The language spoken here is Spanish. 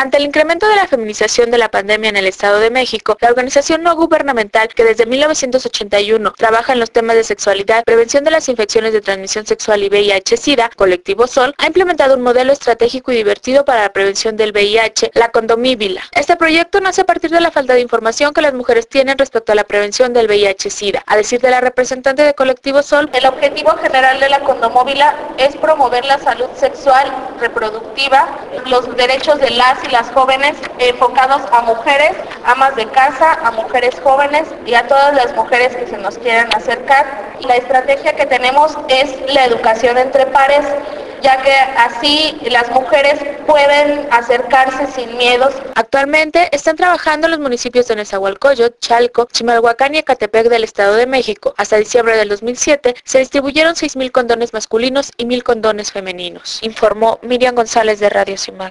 Ante el incremento de la feminización de la pandemia en el Estado de México, la organización no gubernamental que desde 1981 trabaja en los temas de sexualidad, prevención de las infecciones de transmisión sexual y VIH-Sida, Colectivo Sol, ha implementado un modelo estratégico y divertido para la prevención del VIH, la condomíbila. Este proyecto nace a partir de la falta de información que las mujeres tienen respecto a la prevención del VIH-Sida. A decir de la representante de Colectivo Sol, el objetivo general de la condomóvila es promover la salud sexual, reproductiva, los derechos de las y las jóvenes enfocados a mujeres, amas de casa, a mujeres jóvenes y a todas las mujeres que se nos quieran acercar. La estrategia que tenemos es la educación entre pares ya que así las mujeres pueden acercarse sin miedos. Actualmente están trabajando los municipios de Nezahualcóyotl, Chalco, Chimalhuacán y Ecatepec del Estado de México. Hasta diciembre del 2007 se distribuyeron 6.000 condones masculinos y 1.000 condones femeninos, informó Miriam González de Radio Cimal.